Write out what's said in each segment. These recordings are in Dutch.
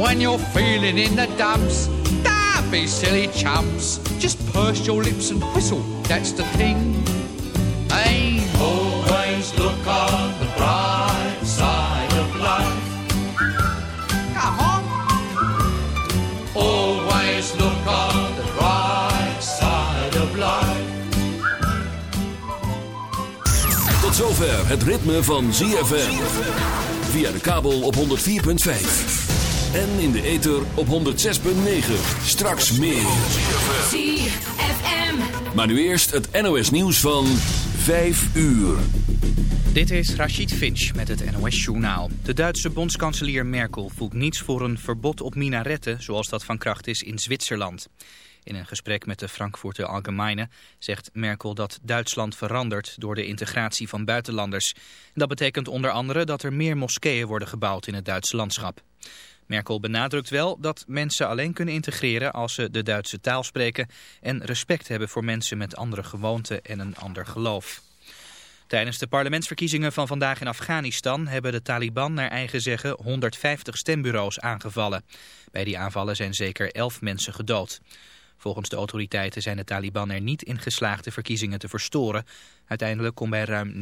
When you're feeling in the dumps, don't be silly chumps. Just purse your lips and whistle, that's the thing. Always look on the bright side of life. Come on. Always look on the bright side of life. Tot zover het ritme van ZFM. Via de kabel op 104.5. En in de ether op 106.9. Straks meer. ZFM. Maar nu eerst het NOS nieuws van 5 uur. Dit is Rachid Finch met het NOS-journaal. De Duitse bondskanselier Merkel voelt niets voor een verbod op minaretten... zoals dat van kracht is in Zwitserland. In een gesprek met de Frankfurter Allgemeine zegt Merkel dat Duitsland verandert... door de integratie van buitenlanders. Dat betekent onder andere dat er meer moskeeën worden gebouwd in het Duitse landschap. Merkel benadrukt wel dat mensen alleen kunnen integreren als ze de Duitse taal spreken... en respect hebben voor mensen met andere gewoonten en een ander geloof. Tijdens de parlementsverkiezingen van vandaag in Afghanistan hebben de Taliban naar eigen zeggen 150 stembureaus aangevallen. Bij die aanvallen zijn zeker 11 mensen gedood. Volgens de autoriteiten zijn de Taliban er niet in geslaagd de verkiezingen te verstoren. Uiteindelijk kon bij ruim 90%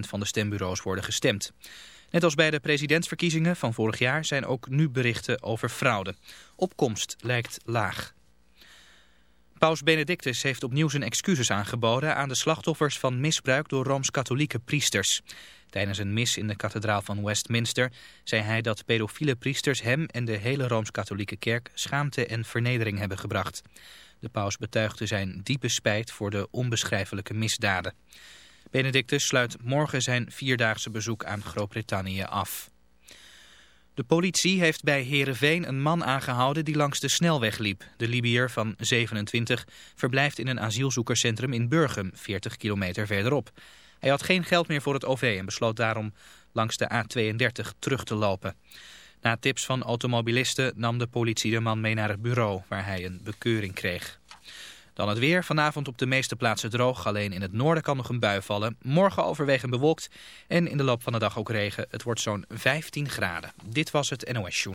van de stembureaus worden gestemd. Net als bij de presidentsverkiezingen van vorig jaar zijn ook nu berichten over fraude. Opkomst lijkt laag. Paus Benedictus heeft opnieuw zijn excuses aangeboden aan de slachtoffers van misbruik door Rooms-Katholieke priesters. Tijdens een mis in de kathedraal van Westminster zei hij dat pedofiele priesters hem en de hele Rooms-Katholieke kerk schaamte en vernedering hebben gebracht. De paus betuigde zijn diepe spijt voor de onbeschrijfelijke misdaden. Benedictus sluit morgen zijn vierdaagse bezoek aan Groot-Brittannië af. De politie heeft bij Heerenveen een man aangehouden die langs de snelweg liep. De Libiër van 27 verblijft in een asielzoekerscentrum in Burgum, 40 kilometer verderop. Hij had geen geld meer voor het OV en besloot daarom langs de A32 terug te lopen. Na tips van automobilisten nam de politie de man mee naar het bureau, waar hij een bekeuring kreeg. Dan het weer. Vanavond op de meeste plaatsen droog. Alleen in het noorden kan nog een bui vallen. Morgen overwegend bewolkt. En in de loop van de dag ook regen. Het wordt zo'n 15 graden. Dit was het NOS Show.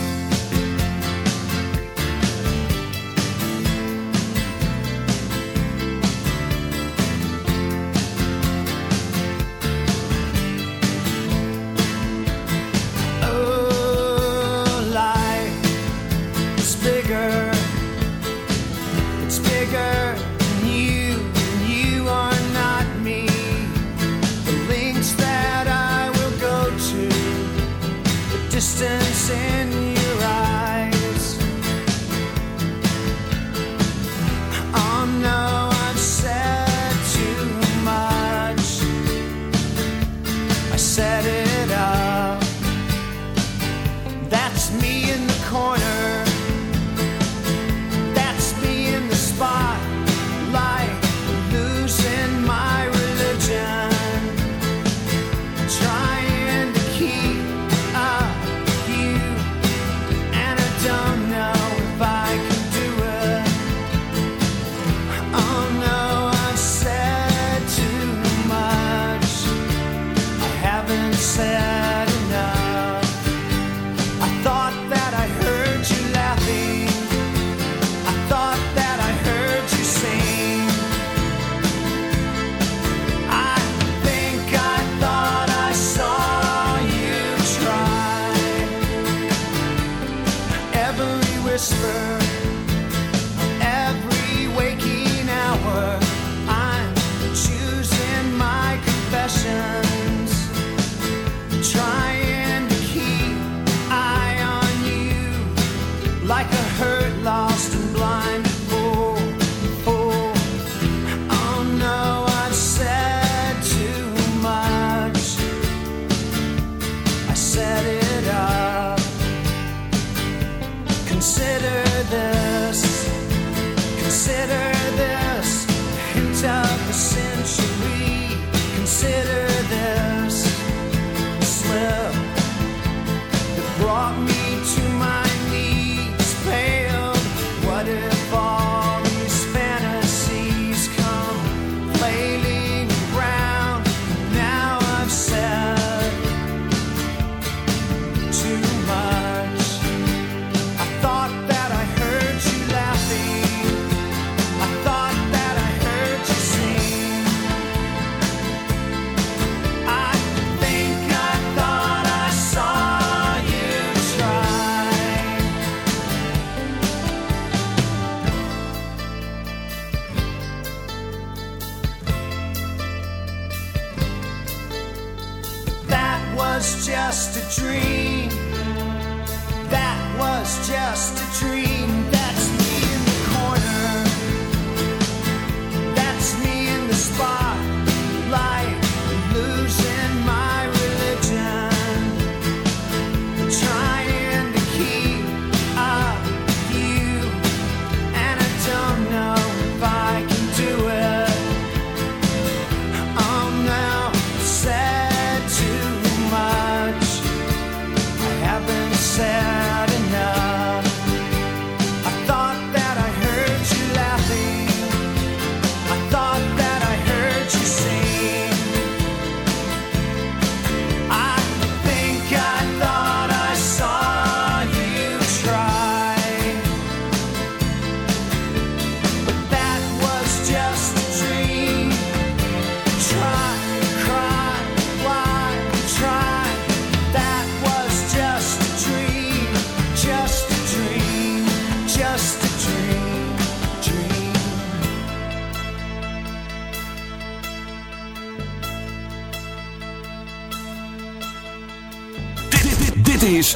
corner.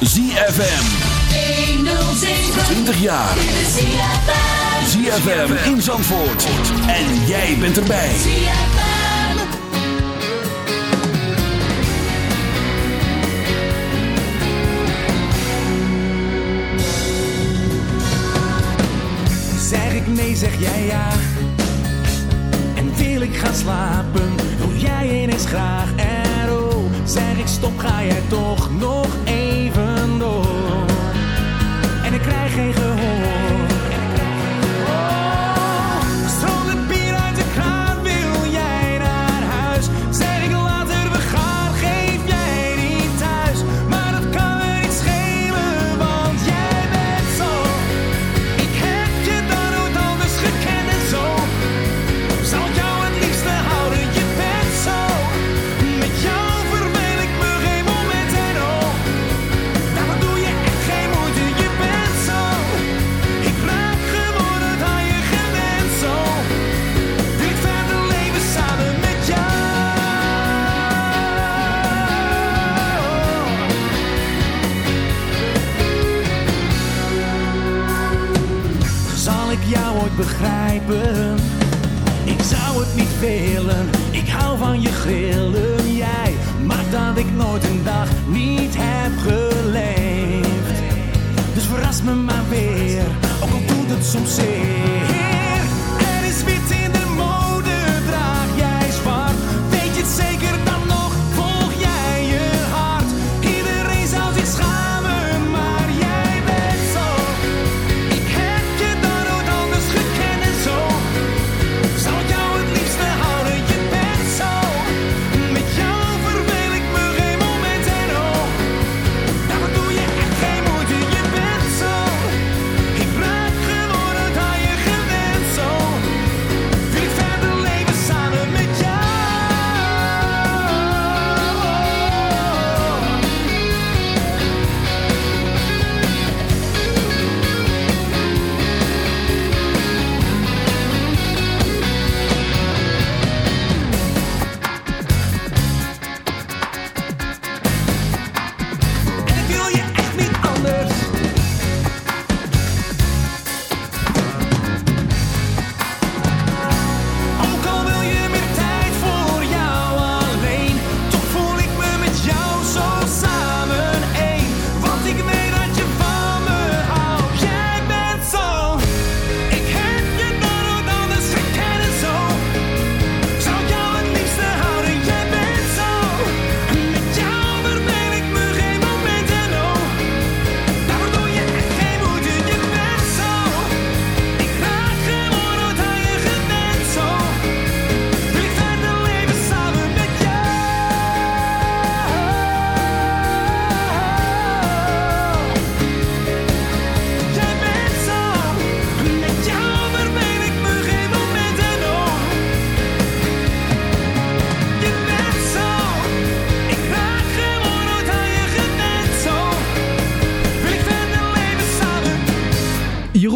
ZFM. 20 jaar. ZFM in Zandvoort. En jij bent erbij. Zeg ik nee, zeg jij ja. En wil ik gaan slapen, wil jij eens graag. En oh, zeg ik stop, ga jij toch nog. Ik zou het niet velen, ik hou van je grillen. Jij Maar dat ik nooit een dag niet heb geleefd. Dus verras me maar weer, ook al doet het soms zeer.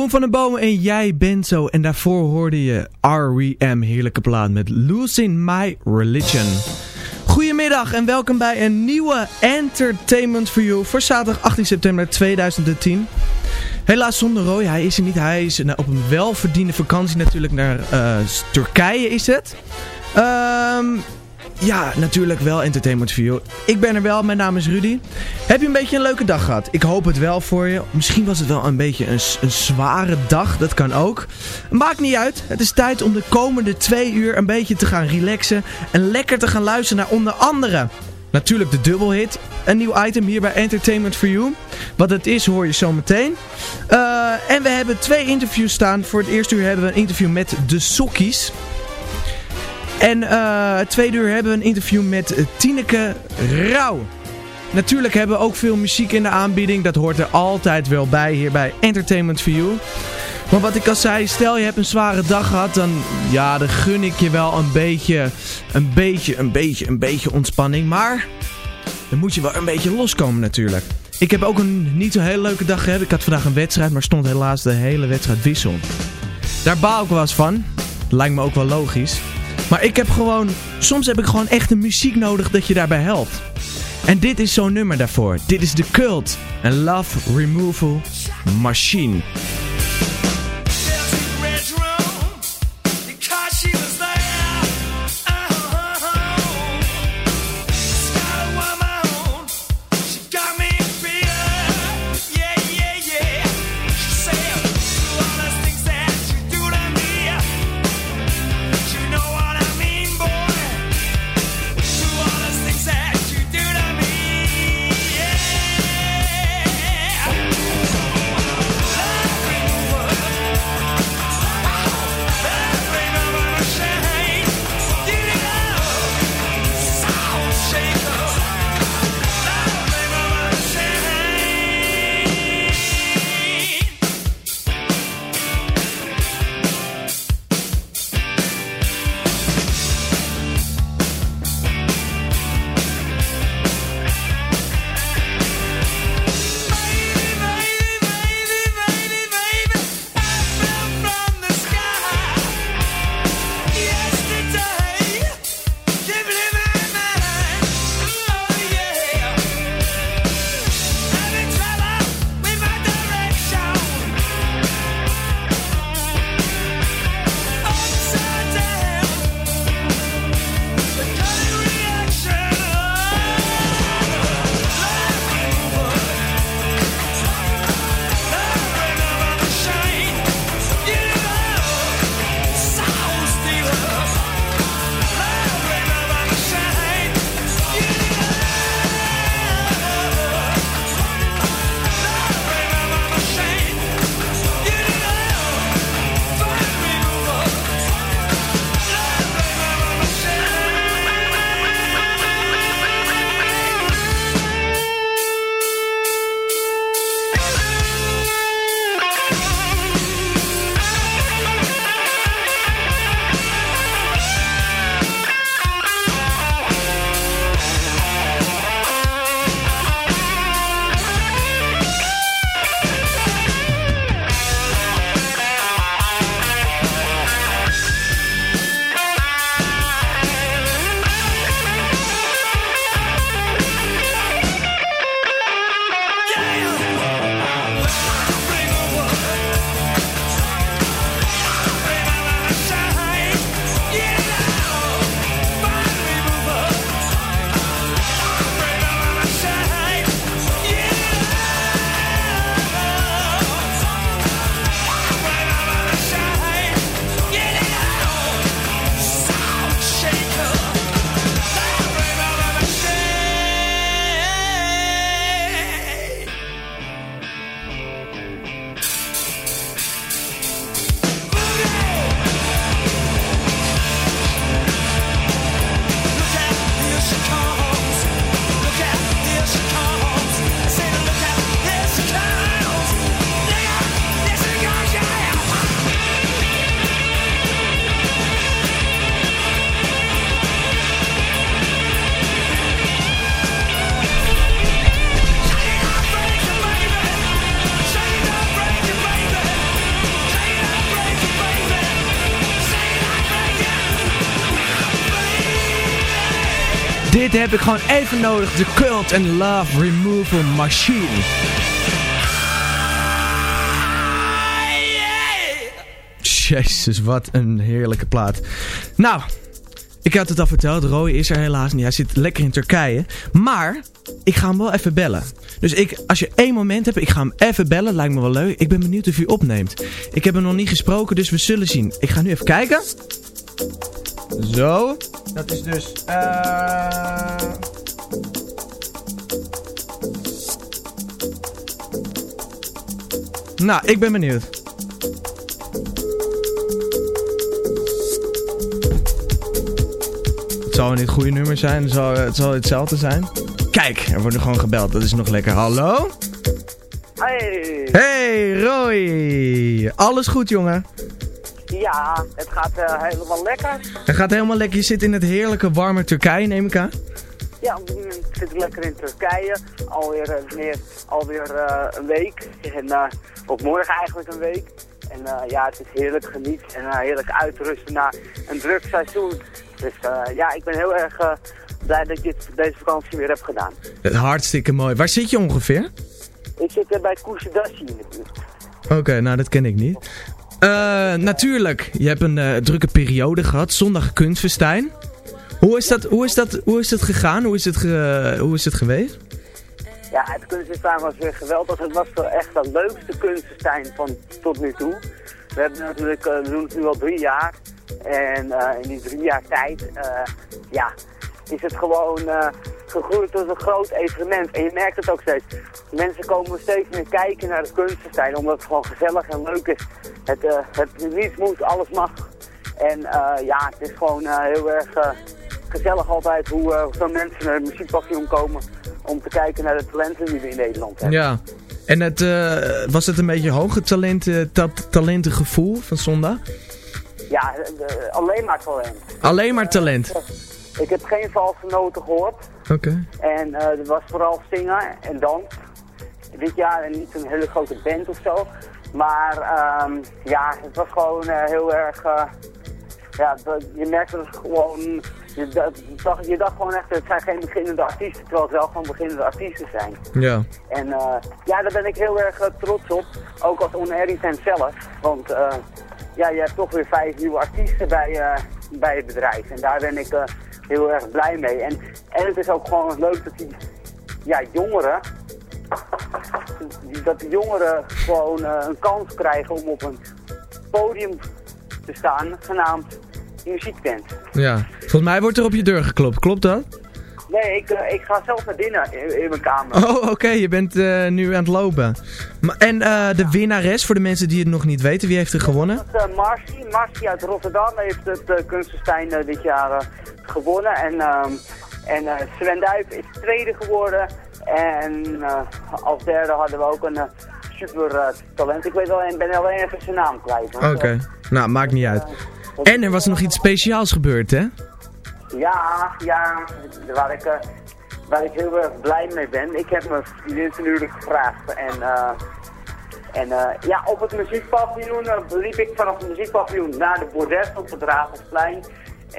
Van den Bomen en Jij bent zo. En daarvoor hoorde je R.E.M. Heerlijke plaat met Losing My Religion. Goedemiddag en welkom bij een nieuwe Entertainment for You voor zaterdag 18 september 2010. Helaas zonder Roy, hij is er niet. Hij is op een welverdiende vakantie natuurlijk naar uh, Turkije is het. Ehm... Ja, natuurlijk wel Entertainment You. Ik ben er wel, mijn naam is Rudy. Heb je een beetje een leuke dag gehad? Ik hoop het wel voor je. Misschien was het wel een beetje een, zware dag, dat kan ook. Maakt niet uit, het is tijd om de komende twee uur een beetje te gaan relaxen. En lekker te gaan luisteren naar onder andere... Natuurlijk de dubbelhit. Een nieuw item hier bij Entertainment for You. Wat het is hoor je zo meteen. Uh, en we hebben twee interviews staan. Voor het eerste uur hebben we een interview met de Sokkies. En uh, tweede uur hebben we een interview met Tineke Rauw. Natuurlijk hebben we ook veel muziek in de aanbieding. Dat hoort er altijd wel bij hier bij Entertainment You. Maar wat ik al zei, stel je hebt een zware dag gehad, dan, ja, dan gun ik je wel een beetje, een beetje, een beetje, een beetje ontspanning. Maar dan moet je wel een beetje loskomen natuurlijk. Ik heb ook een niet zo hele leuke dag gehad. Ik had vandaag een wedstrijd, maar stond helaas de hele wedstrijd wissel. Daar baal ik wel eens van. Lijkt me ook wel logisch. Maar ik heb gewoon, soms heb ik gewoon echt een muziek nodig dat je daarbij helpt. En dit is zo'n nummer daarvoor. Dit is The Cult Love Removal Machine. Heb ik gewoon even nodig. De Cult and Love Removal Machine. Jezus, wat een heerlijke plaat. Nou, ik had het al verteld. Roy is er helaas niet. Hij zit lekker in Turkije. Maar, ik ga hem wel even bellen. Dus ik, als je één moment hebt, ik ga hem even bellen. Lijkt me wel leuk. Ik ben benieuwd of hij opneemt. Ik heb hem nog niet gesproken, dus we zullen zien. Ik ga nu even kijken. Zo. Dat is dus... eh Nou, ik ben benieuwd. Het zal niet het goede nummer zijn. Het zal, het zal hetzelfde zijn. Kijk, er wordt er gewoon gebeld. Dat is nog lekker. Hallo? Hey, Hey, Roy. Alles goed, jongen? Ja, het gaat eh, helemaal lekker. Het gaat helemaal lekker. Je zit in het heerlijke warme Turkije, neem ik aan. Ja, mm, ik zit lekker in Turkije, alweer, eh, meer, alweer eh, een week. En, of morgen eigenlijk een week. En ja, het is heerlijk geniet en heerlijk uitrusten na een druk seizoen. Dus ja, ik ben heel erg blij dat ik dit, deze vakantie weer heb gedaan. Hartstikke mooi. Waar zit je ongeveer? Ik zit bij Kusadasi in de buurt. Oké, nou dat ken ik niet. Eh, natuurlijk, je hebt een eh, drukke periode gehad. Zondag kunstfestijn. Hoe is dat, hoe is dat, hoe is het gegaan? Hoe is het, hoe is het geweest? Ja, het kunstenstein was weer geweldig. Het was wel echt de leukste kunstenstein van tot nu toe. We hebben natuurlijk, eh, we doen het nu al drie jaar. En eh, in die drie jaar tijd, ja, is het gewoon eh, gegroeid tot een groot evenement. En je merkt het ook steeds. Mensen komen steeds meer kijken naar de kunstenstein, omdat het gewoon gezellig en leuk is. Het, eh, het niets moet, alles mag. En eh, ja, het is gewoon heel erg gezellig altijd hoe veel mensen naar het muziekpaviljoen komen om te kijken naar de talenten die we in Nederland hebben. Ja. En het, was het een beetje hoge talenten, ta talentengevoel van zondag? Ja, alleen maar talent. Alleen maar talent. Ik heb geen valse noten gehoord. Oké. En eh het was vooral zingen en dans. Dit jaar en niet een hele grote band of zo. Maar ehm, ja, het was gewoon eh, heel erg... eh, ja, je merkte dat het gewoon... Je dacht, je dacht gewoon echt, het zijn geen beginnende artiesten. Terwijl het wel gewoon beginnende artiesten zijn. Ja. En eh, ja, daar ben ik heel erg trots op. Ook als On zelf. Want eh, ja, je hebt toch weer vijf nieuwe artiesten bij, bij het bedrijf. En daar ben ik heel erg blij mee. En, en het is ook gewoon leuk dat die ja, jongeren... Dat de jongeren gewoon eh, een kans krijgen om op een podium te staan, genaamd muziektent. Ja. Volgens mij wordt er op je deur geklopt. Klopt dat? Nee, ik, eh, ik ga zelf naar binnen in, in mijn kamer. Oh, oké. Je bent eh, nu aan het lopen. En de winnares, voor de mensen die het nog niet weten, wie heeft er gewonnen? Dat is Marcy. Marcy uit Rotterdam heeft het uh, dit jaar gewonnen. En, um, en uh, Sven Duip is tweede geworden. En uh, als derde hadden we ook een uh, super talent. Ik weet wel, en ben alleen even zijn naam kwijt. Oké, okay. nou maakt niet uit. En er was nog iets speciaals gebeurd, hè? Ja, ja, waar ik, uh, waar ik heel erg blij mee ben. Ik heb mijn vriendin natuurlijk gevraagd en, uh, en uh, ja, op het muziekpaviljoen liep ik vanaf het muziekpaviljoen naar de bordes op het Ravensplein.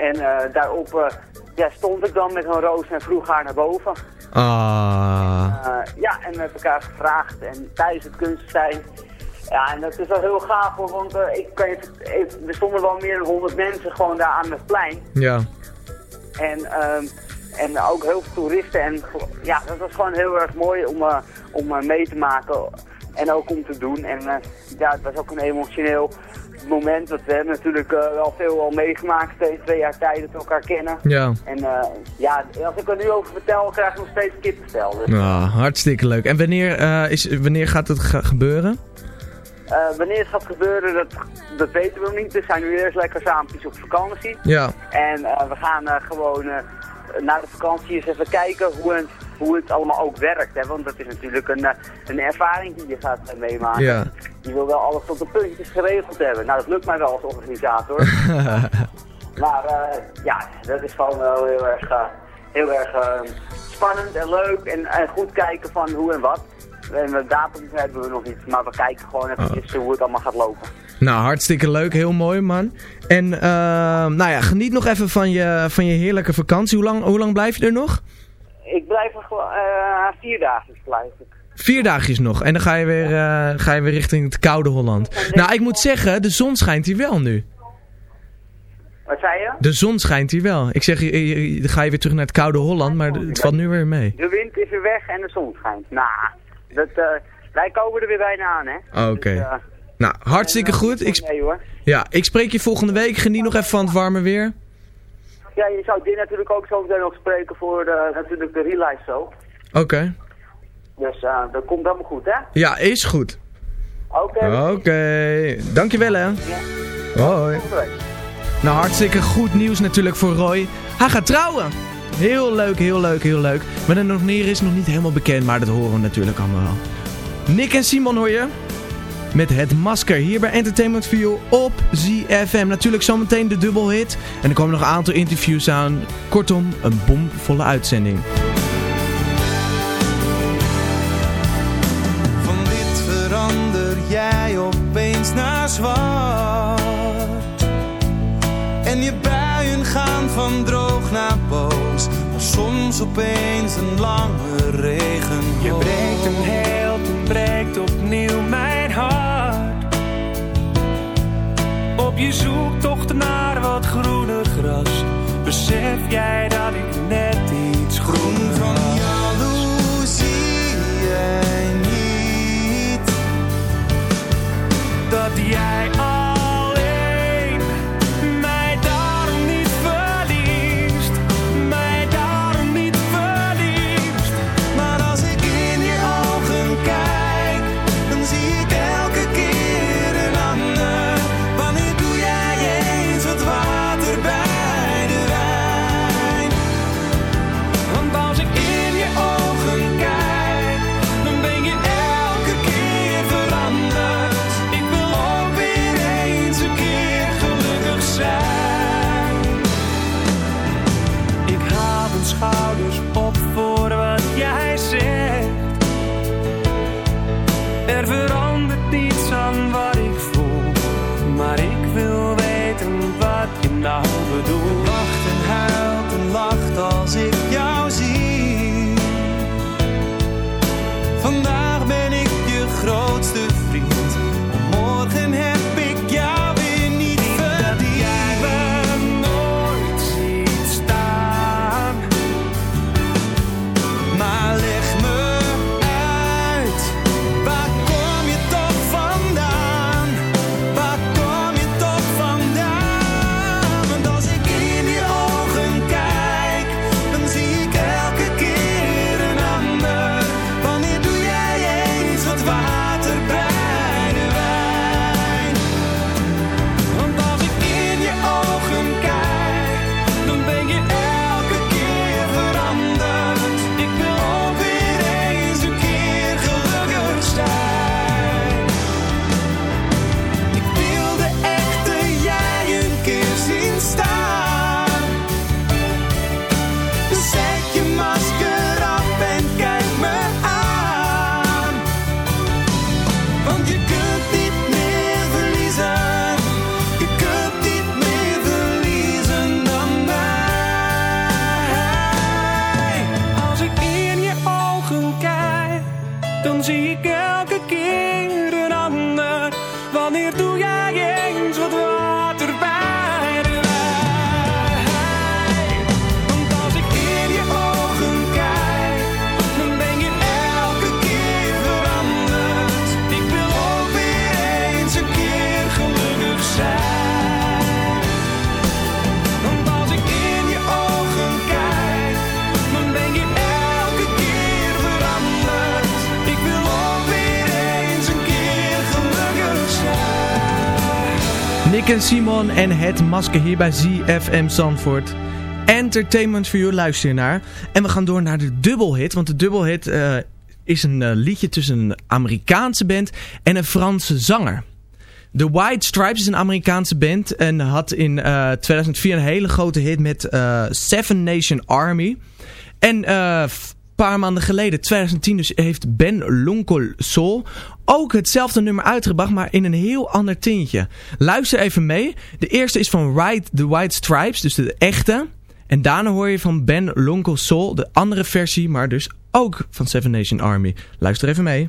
En daarop ja, stond ik dan met een roos en vroeg haar naar boven. Ah. ja, en met elkaar gevraagd en tijdens het kunststijn. Ja, en dat is wel heel gaaf hoor, want ik kan je, er stonden wel meer dan 100 mensen gewoon daar aan het plein. Ja. En, um, en ook heel veel toeristen. En ja, dat was gewoon heel erg mooi om, uh, om uh, mee te maken. En ook om te doen. En uh, ja, het was ook een emotioneel moment. Want we hebben natuurlijk wel veel al meegemaakt. Steeds twee jaar tijd dat we elkaar kennen. Ja. En ja, als ik er nu over vertel, krijg ik nog steeds kippenvel. Dus. Ja, hartstikke leuk. En wanneer, is, wanneer gaat het ge gebeuren? Wanneer het gaat gebeuren, dat, dat weten we nog niet. We zijn nu eerst lekker samen op vakantie. Ja. En we gaan gewoon na de vakantie eens even kijken hoe het, hoe het allemaal ook werkt. Hè? Want dat is natuurlijk een, een ervaring die je gaat meemaken. Ja. Je wil wel alles tot de puntjes geregeld hebben. Nou, dat lukt mij wel als organisator. maar ja, dat is gewoon wel heel erg, heel erg spannend en leuk. En, en goed kijken van hoe en wat. En de datum hebben we nog niet, maar we kijken gewoon even oh. hoe het allemaal gaat lopen. Nou, hartstikke leuk. Heel mooi, man. En eh, nou ja, geniet nog even van je, van je heerlijke vakantie. Hoe lang, hoe lang blijf je er nog? Ik blijf er gewoon eh, vier dagen blijf ik. Vier dagjes nog. En dan ga je weer, eh, ga je weer richting het koude Holland. Nou, ik moet zeggen, de zon schijnt hier wel nu. Wat zei je? De zon schijnt hier wel. Ik zeg, dan ga je weer terug naar het koude Holland, maar het valt nu weer mee. De wind is weer weg en de zon schijnt. Nou, dat, eh, wij komen er weer bijna aan, hè. Oké. Dus, Nou, hartstikke goed. Ik, ja, ik spreek je volgende week. Geniet nog even van het warme weer. Ja, je zou dit natuurlijk ook zo meteen nog spreken voor de, natuurlijk de Relife Show. Oké. Dus eh, dat komt helemaal goed, hè? Ja, is goed. Oké. Oké. Dankjewel, hè. Hoi. Volgende week. Nou, hartstikke goed nieuws natuurlijk voor Roy. Hij gaat trouwen. Heel leuk, heel leuk, heel leuk. Maar de nog neer is nog niet helemaal bekend, maar dat horen we natuurlijk allemaal wel. Nick en Simon hoor je. Met het masker hier bij Entertainment You op ZFM. Natuurlijk zometeen de dubbelhit. En er komen nog een aantal interviews aan. Kortom, een bomvolle uitzending. Van wit verander jij opeens naar zwart. En je buien gaan van droog naar boos. Maar soms opeens een lange regen. Je breekt een held en breekt opnieuw mijn je zoektocht naar wat groener gras. Besef jij dat ik net iets groen van jaloezie jij niet dat jij en het masker hier bij ZFM Zandvoort. Entertainment for You, luister. En we gaan door naar de dubbelhit. Want de dubbelhit eh, is een eh, liedje tussen een Amerikaanse band en een Franse zanger. The White Stripes is een Amerikaanse band en had in eh, 2004 een hele grote hit met eh, Seven Nation Army. En paar maanden geleden, 2010 dus, heeft Ben Lonkol Sol ook hetzelfde nummer uitgebracht, maar in een heel ander tintje. Luister even mee. De eerste is van Ride the White Stripes, dus de echte. En daarna hoor je van Ben Lonkel, Sol de andere versie, maar dus ook van Seven Nation Army. Luister even mee.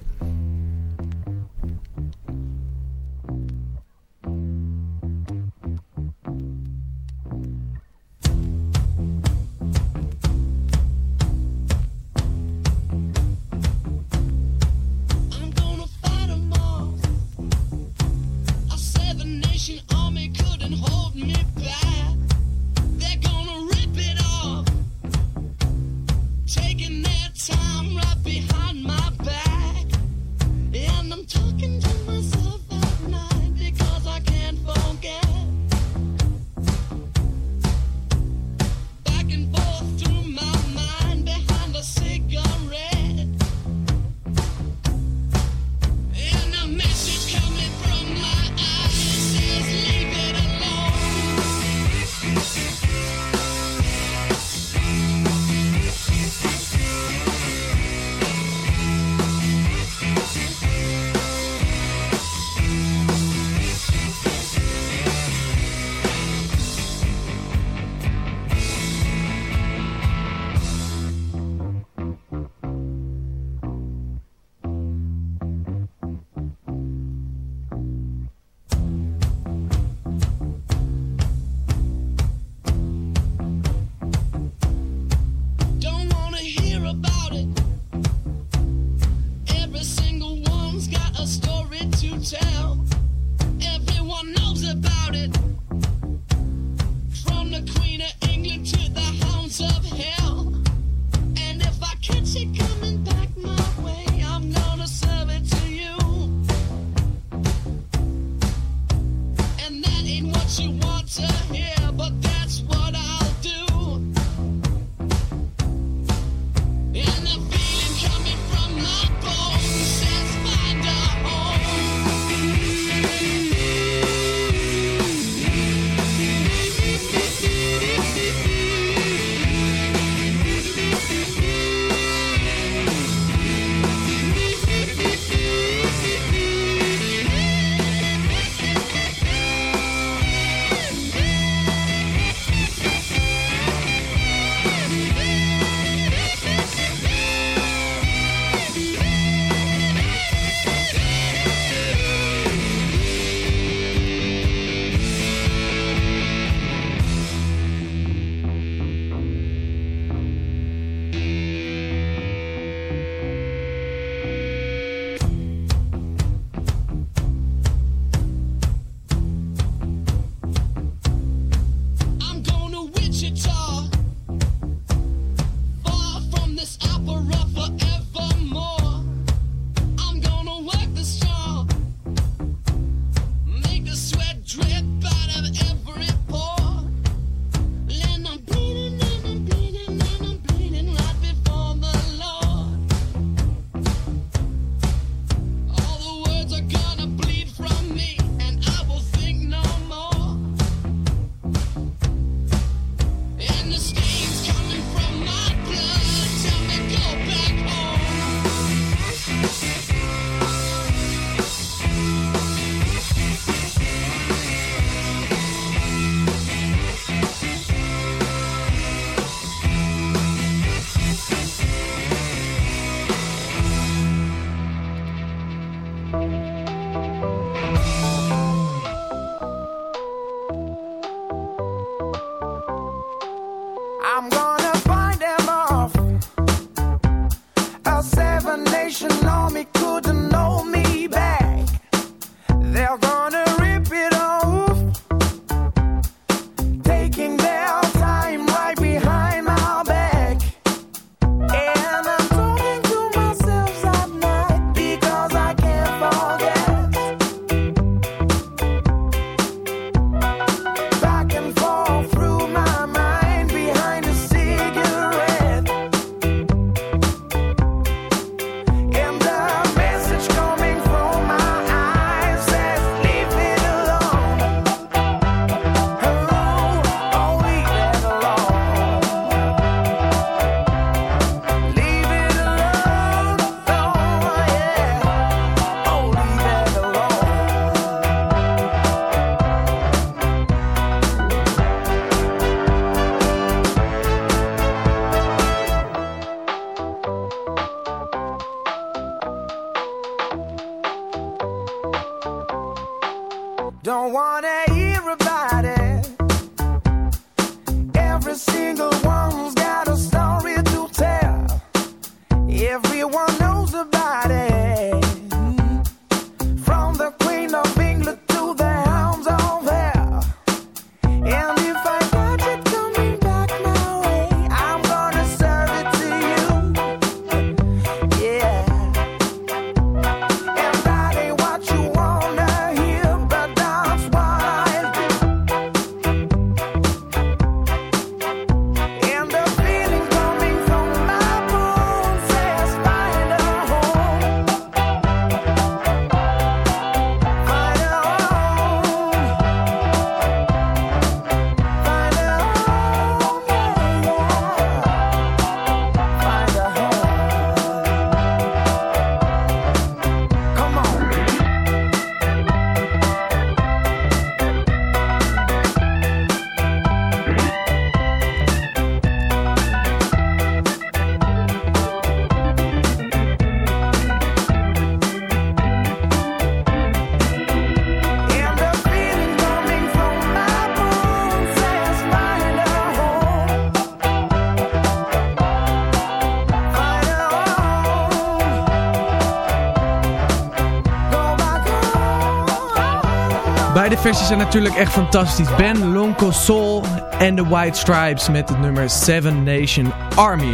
Versies zijn natuurlijk echt fantastisch. Ben Lonkel Soul en The White Stripes met het nummer Seven Nation Army.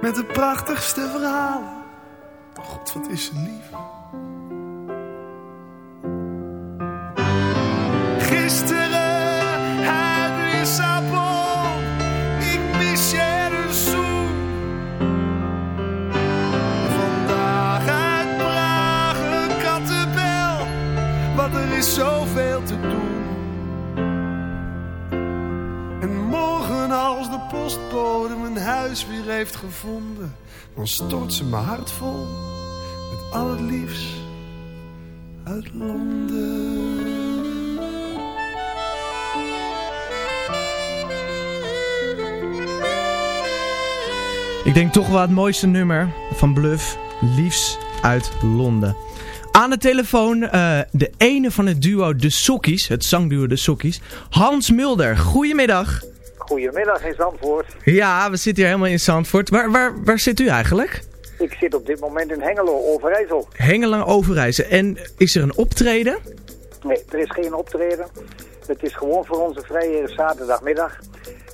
Met de prachtigste verhalen. Oh God, wat is ze lief. Gisteren uit sabo. Ik mis je een zoen. Vandaag uit Praag een kattenbel. Want er is zoveel te doen. Postbode mijn huis weer heeft gevonden, dan stort ze mijn hart vol met al het liefst uit Londen. Ik denk toch wel het mooiste nummer van Bluff, liefst uit Londen. Aan de telefoon eh, de ene van het duo De Sokkies, het zangduo De Sokkies, Hans Mulder. Goedemiddag. Goedemiddag in Zandvoort. Ja, we zitten hier helemaal in Zandvoort. Waar, waar, waar zit u eigenlijk? Ik zit op dit moment in Hengelo, Overijssel. Hengelo Overijssel. En is er een optreden? Nee, er is geen optreden. Het is gewoon voor onze vrije zaterdagmiddag.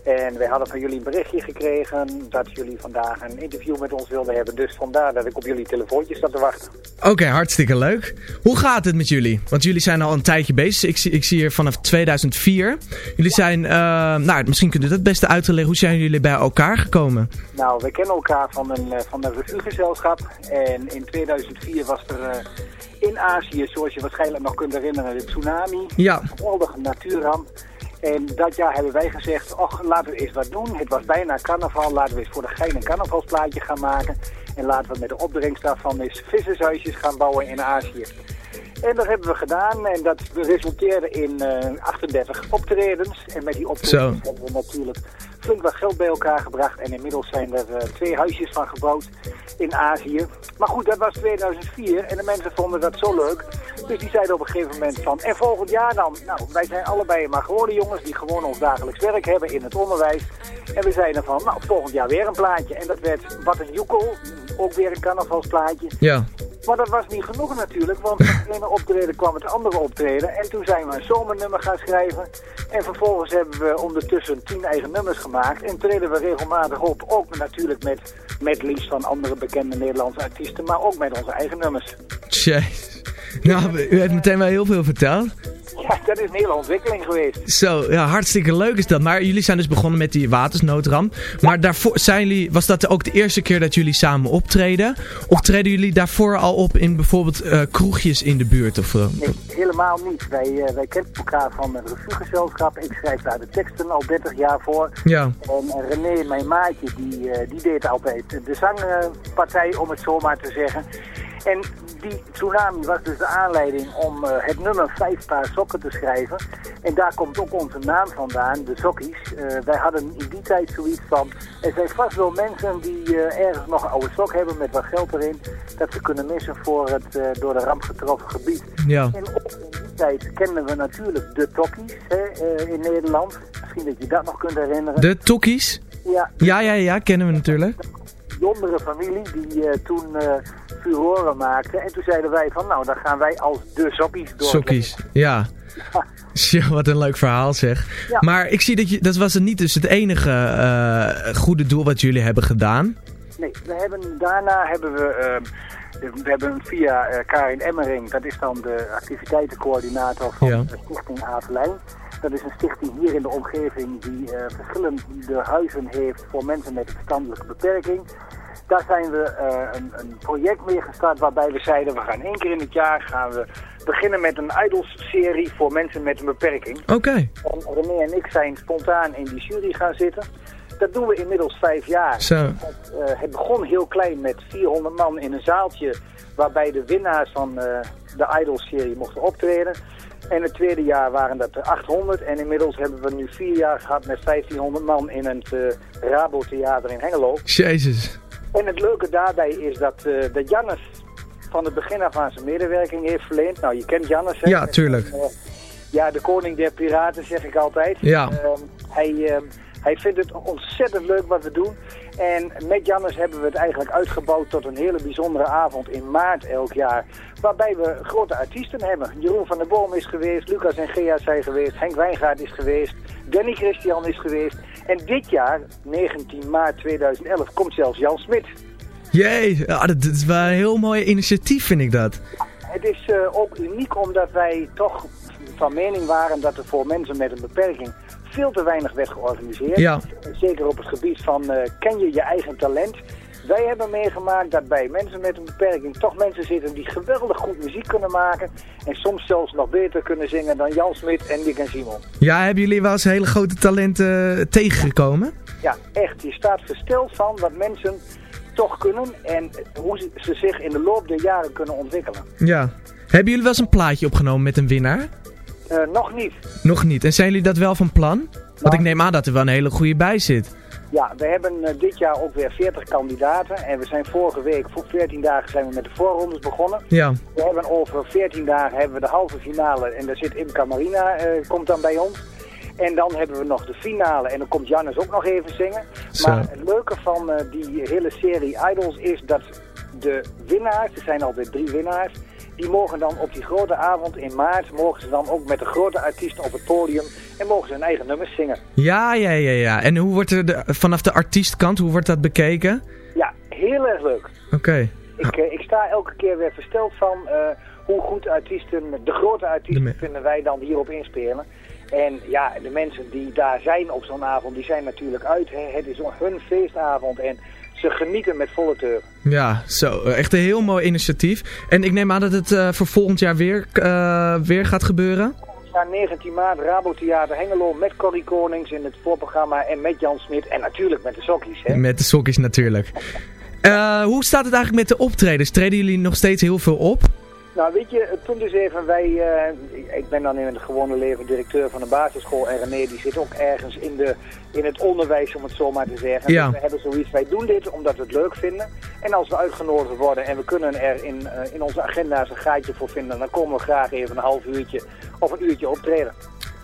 En wij hadden van jullie een berichtje gekregen dat jullie vandaag een interview met ons wilden hebben. Dus vandaar dat ik op jullie telefoontje zat te wachten. Oké, hartstikke leuk. Hoe gaat het met jullie? Want jullie zijn al een tijdje bezig. Ik zie, ik zie hier vanaf 2004. Jullie zijn, eh, nou misschien kunt u dat het beste uitleggen. Hoe zijn jullie bij elkaar gekomen? Nou, we kennen elkaar van een, eh, van een revuegezelschap. En in 2004 was er eh, in Azië, zoals je waarschijnlijk nog kunt herinneren, de tsunami. Ja. Een geweldige natuurramp. En dat jaar hebben wij gezegd, och, laten we eens wat doen. Het was bijna carnaval, laten we eens voor de gein een carnavalsplaatje gaan maken. En laten we met de opbrengst daarvan eens vissershuisjes gaan bouwen in Azië. En dat hebben we gedaan en dat resulteerde in eh, 38 optredens. En met die optredens Zo. hebben we natuurlijk flink wat geld bij elkaar gebracht. En inmiddels zijn er eh, twee huisjes van gebouwd in Azië. Maar goed, dat was 2004 en de mensen vonden dat zo leuk. Dus die zeiden op een gegeven moment van, en volgend jaar dan? Nou, wij zijn allebei maar gewone jongens die gewoon ons dagelijks werk hebben in het onderwijs. En we zeiden van, nou, volgend jaar weer een plaatje. En dat werd Wat een Joekel, ook weer een carnavalsplaatje. Ja. Maar dat was niet genoeg natuurlijk, want van het ene optreden kwam het andere optreden. En toen zijn we een zomernummer gaan schrijven. En vervolgens hebben we ondertussen tien eigen nummers gemaakt. En treden we regelmatig op, ook natuurlijk met medleys van andere bekende Nederlandse artiesten, maar ook met onze eigen nummers. Jeez. Nou, u heeft meteen wel heel veel verteld. Ja, dat is een hele ontwikkeling geweest. Zo, ja, hartstikke leuk is dat. Maar jullie zijn dus begonnen met die watersnoodramp. Maar daarvoor zijn jullie, was dat ook de eerste keer dat jullie samen optreden? Of treden jullie daarvoor al op in bijvoorbeeld eh, kroegjes in de buurt? Of, eh, Nee, helemaal niet. Wij, eh, wij kennen elkaar van het revuegezelschap. Ik schrijf daar de teksten al 30 jaar voor. Ja. En René, mijn maatje, die, die deed altijd de zangpartij, om het zo maar te zeggen. En die tsunami was dus de aanleiding om eh, het nummer Vijf Paar Sokken te schrijven. En daar komt ook onze naam vandaan, de sokkies. Eh, wij hadden in die tijd zoiets van... Er zijn vast wel mensen die eh, ergens nog een oude sok hebben met wat geld erin... dat ze kunnen missen voor het door de ramp getroffen gebied. Ja. En ook in die tijd kenden we natuurlijk de tokkies hè, in Nederland. Misschien dat je dat nog kunt herinneren. De Tokkies? Ja, Ja, ja, ja, kennen we natuurlijk. bijzondere familie die toen furoren maakte. En toen zeiden wij van, nou, dan gaan wij als de sokkies door. Sokkies, ja. Tja, wat een leuk verhaal zeg. Ja. Maar ik zie dat je, dat was het niet dus het enige eh, goede doel wat jullie hebben gedaan. Nee, we hebben, daarna hebben we, ehm, we hebben via eh, Karin Emmering, dat is dan de activiteitencoördinator van Ja. de stichting Avelijn. Dat is een stichting hier in de omgeving die eh, verschillende huizen heeft voor mensen met een verstandelijke beperking. Daar zijn we eh, een, een project mee gestart waarbij we zeiden, we gaan één keer in het jaar gaan we beginnen met een idols-serie voor mensen met een beperking. Oké. En René en ik zijn spontaan in die jury gaan zitten. Dat doen we inmiddels vijf jaar. Zo. Het, eh, het begon heel klein met 400 man in een zaaltje... waarbij de winnaars van eh, de Idols-serie mochten optreden. En het tweede jaar waren dat er 800. En inmiddels hebben we nu vier jaar gehad met 1500 man in het eh Rabo Theater in Hengelo. Jezus. En het leuke daarbij is dat, eh dat Jannes van het begin af aan zijn medewerking heeft verleend. Nou, je kent Jannes, hè? Ja, tuurlijk. Eh, ja, de koning der piraten, zeg ik altijd. Ja. Ehm, hij, ehm, hij vindt het ontzettend leuk wat we doen. En met Jannes hebben we het eigenlijk uitgebouwd tot een hele bijzondere avond in maart elk jaar. Waarbij we grote artiesten hebben. Jeroen van der Boom is geweest, Lucas en Gea zijn geweest, Henk Wijngaard is geweest, Danny Christian is geweest. En dit jaar, 19 maart 2011, komt zelfs Jan Smit. Jee, dat, dat is wel een heel mooi initiatief vind ik dat. Het is eh, ook uniek omdat wij toch van mening waren dat er voor mensen met een beperking veel te weinig werd georganiseerd. Ja. Zeker op het gebied van eh, ken je je eigen talent. Wij hebben meegemaakt dat bij mensen met een beperking toch mensen zitten die geweldig goed muziek kunnen maken. En soms zelfs nog beter kunnen zingen dan Jan Smit en Dick en Simon. Ja, hebben jullie wel eens hele grote talenten tegengekomen? Ja, echt. Je staat versteld van wat mensen toch kunnen en hoe ze, zich in de loop der jaren kunnen ontwikkelen. Ja. Hebben jullie wel eens een plaatje opgenomen met een winnaar? Eh, nog niet. Nog niet. En zijn jullie dat wel van plan? Want ik neem aan dat er wel een hele goede bij zit. Ja, we hebben eh, dit jaar ook weer 40 kandidaten en we zijn vorige week, voor 14 dagen zijn we met de voorrondes begonnen. Ja. We hebben over 14 dagen hebben we de halve finale en daar zit Imca Marina, eh, komt dan bij ons. En dan hebben we nog de finale en dan komt Jannes ook nog even zingen. Zo. Maar het leuke van eh, die hele serie Idols is dat de winnaars, er zijn altijd drie winnaars, die mogen dan op die grote avond in maart, mogen ze dan ook met de grote artiesten op het podium en mogen ze hun eigen nummers zingen. Ja, ja, ja, ja. En hoe wordt er de, vanaf de artiestkant, hoe wordt dat bekeken? Ja, heel erg leuk. Oké. Ik, eh, ik sta elke keer weer versteld van eh, hoe goed artiesten, de grote artiesten vinden wij dan hierop inspelen. En ja, de mensen die daar zijn op zo'n avond, die zijn natuurlijk uit. Hè. Het is hun feestavond en ze genieten met volle teuren. Ja, zo. eh, Echt een heel mooi initiatief. En ik neem aan dat het eh, voor volgend jaar weer, eh, weer gaat gebeuren? Ja, 19 maart, Rabotheater Hengelo met Corrie Konings in het voorprogramma en met Jan Smit. En natuurlijk met de sokkies. Hè. Met de sokjes natuurlijk. Hoe staat het eigenlijk met de optredens? Treden jullie nog steeds heel veel op? Nou, weet je, het punt is even, wij, eh, ik ben dan in het gewone leven directeur van een basisschool en René die zit ook ergens in, de, in het onderwijs, om het zo maar te zeggen. Ja. Dus we hebben zoiets, wij doen dit omdat we het leuk vinden. En als we uitgenodigd worden en we kunnen er in, eh, in onze agenda's een gaatje voor vinden, dan komen we graag even een half uurtje of een uurtje optreden.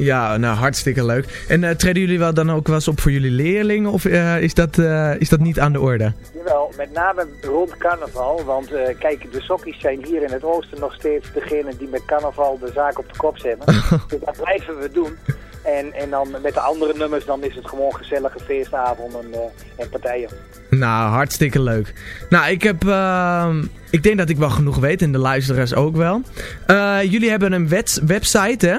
Ja, nou hartstikke leuk. En eh, treden jullie wel dan ook wel eens op voor jullie leerlingen? Of eh, is, dat, eh, is dat niet aan de orde? Jawel, met name rond carnaval, want kijk, de sokkies zijn hier in het oosten nog steeds degene die met carnaval de zaak op de kop zetten. dus dat blijven we doen. En, en dan met de andere nummers, dan is het gewoon gezellige feestavonden en partijen. Nou, hartstikke leuk. Nou, ik heb... ik denk dat ik wel genoeg weet en de luisteraars ook wel. Eh, jullie hebben een website, hè?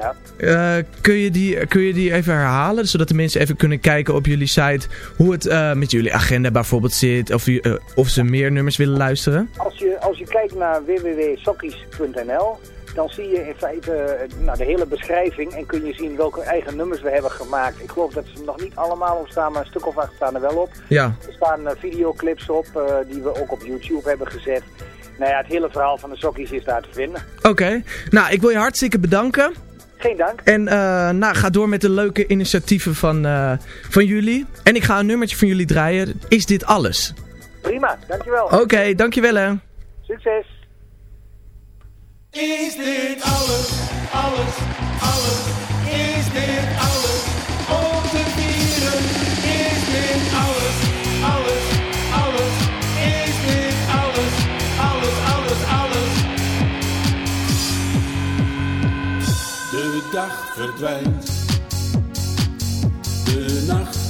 Ja. Eh, kun, je die, kun je die even herhalen, zodat de mensen even kunnen kijken op jullie site hoe het eh, met jullie agenda bijvoorbeeld zit, of, eh, of ze meer nummers willen luisteren? Als je, als je kijkt naar www.sokkies.nl, dan zie je in feite eh, nou, de hele beschrijving en kun je zien welke eigen nummers we hebben gemaakt. Ik geloof dat ze nog niet allemaal op staan, maar een stuk of acht staan er wel op. Ja. Er staan eh, videoclips op eh, die we ook op YouTube hebben gezet. Nou ja, het hele verhaal van de sokkies is daar te vinden. Oké, nou ik wil je hartstikke bedanken. Geen dank. En nou, ga door met de leuke initiatieven van, van jullie. En ik ga een nummertje van jullie draaien. Is dit alles? Prima, dankjewel. Oké, dankjewel hè. Succes. Is dit alles, alles, alles? Is dit alles om te vieren? Is dit alles, alles, alles? Is dit alles, alles, alles, alles? De dag verdwijnt, de nacht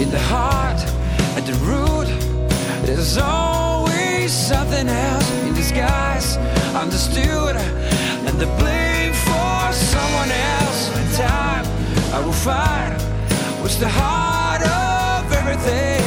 In the heart, at the root, there's always something else in disguise. Understood, and the blame for someone else. In time, I will find what's the heart of everything.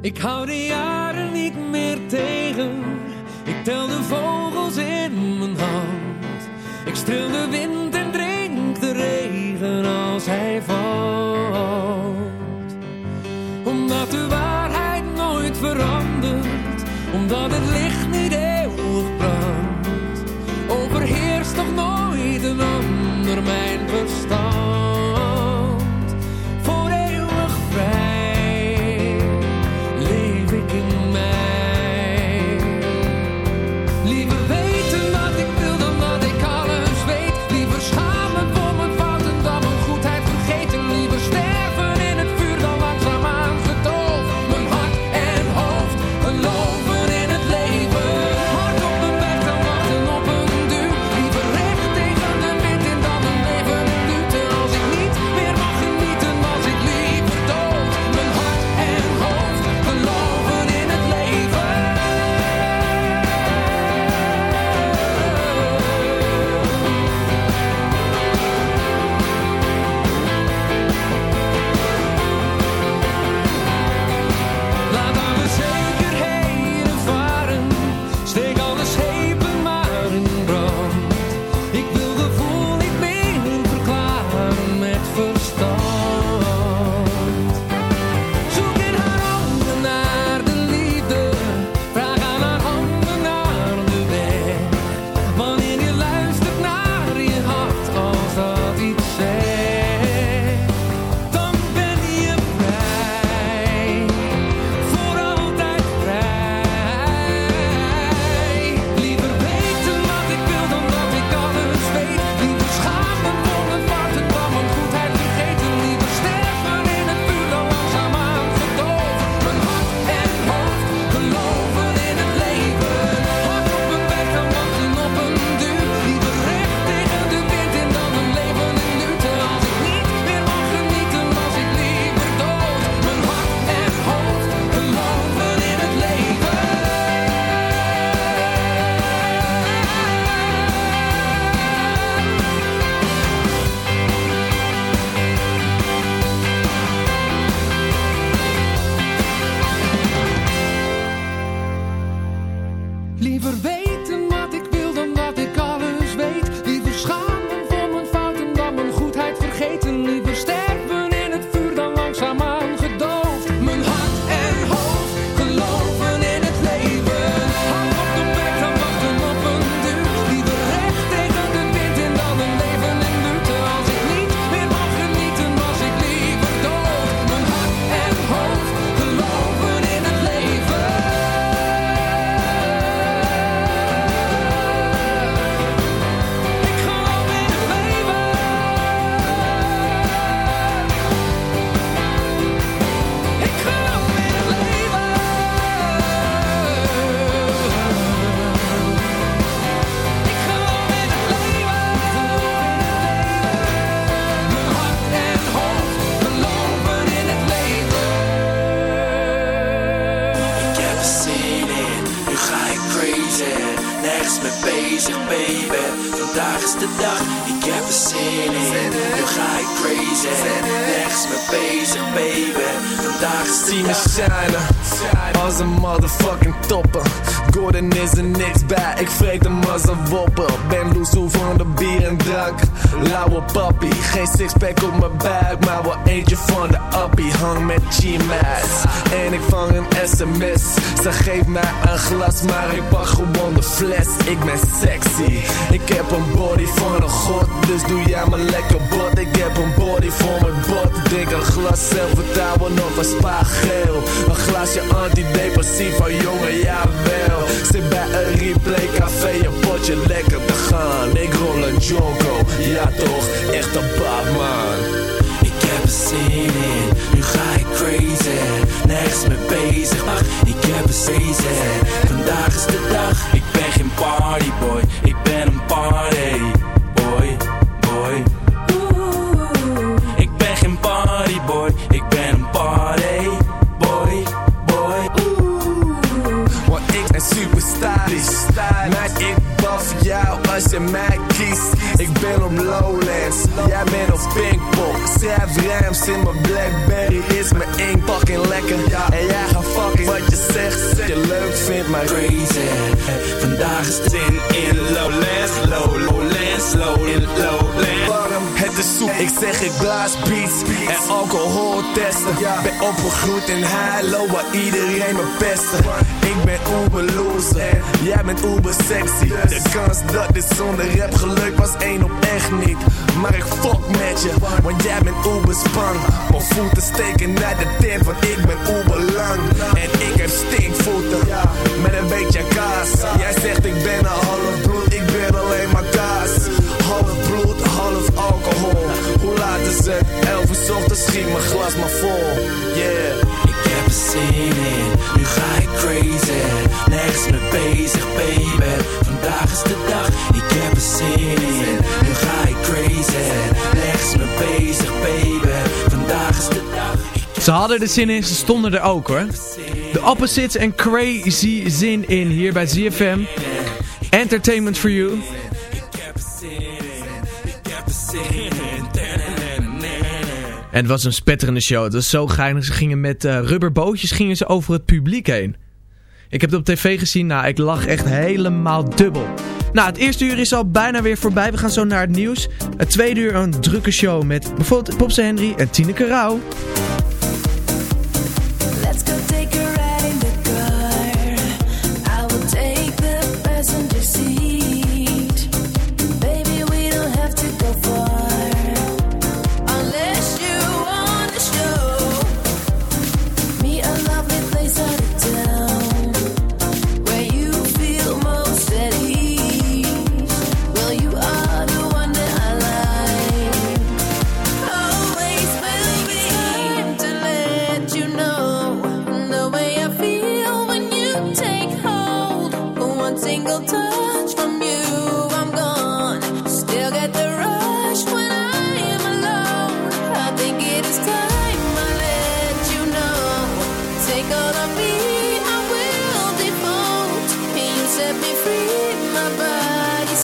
Ik hou de jaren niet meer tegen. Ik tel de vogels in mijn hand. Ik streel de wind en drink de regen als hij valt. Omdat de waarheid nooit verandert. Omdat het licht crazy, nergens mee bezig, baby. Zie me shinen als een motherfucking topper. Gordon is er niks bij, ik vreet hem als een wopper. Ben loesoe van de bier en drank. Lauwe papi, geen sixpack op mijn buik, maar wel eentje van de appie. Hang met G-Max en ik vang een sms. Ze geeft mij een glas, maar ik pak gewoon de fles. Ik ben sexy, ik heb een body van een god, dus doe jij me lekker bot. Ik heb een body voor mijn bot. Drink een glas zelfvertrouwen of een spaargeel. Een glasje antidepressief, oh jongen, jawel. Zit bij een replay café, een potje lekker te gaan. Ik rol een jonko, ja toch, echt een man. Ik heb er zin in, nu ga ik crazy. Nergens mee bezig, maar ik heb er zin Vandaag is de dag, ik ben geen partyboy. Ik ben een party jou als je mij kiest. Ik ben op Lowlands, jij bent op Pinkpop. Schrijf rijms in mijn Blackberry, is mijn ink fucking lekker. En jij gaat fucking wat je zegt, je leuk vindt, maar crazy. Vandaag is de zin in Lowlands, low, Lowlands, low, in Lowlands. Warm, het is soep. Ik zeg ik blaas beats en alcohol testen. Ben opgegroeid in Heilo waar iedereen me pesten. Ik ben uber loser, jij bent uber sexy. De kans dat dit zonder rap geluk was één op echt niet. Maar ik fuck met je, want jij bent uber span. Mijn voeten steken naar de tent, want ik ben uber lang. En ik heb Ze hadden er zin in, ze stonden er ook hoor. De Opposites en Crazy Zin in hier bij ZFM. Entertainment for you. En het was een spetterende show. Het was zo geinig. Ze gingen met eh, rubberbootjes gingen ze over het publiek heen. Ik heb het op tv gezien. Nou, ik lag echt helemaal dubbel. Nou, het eerste uur is al bijna weer voorbij. We gaan zo naar het nieuws. Het tweede uur een drukke show met bijvoorbeeld Popse Henry en Tineke Rauw.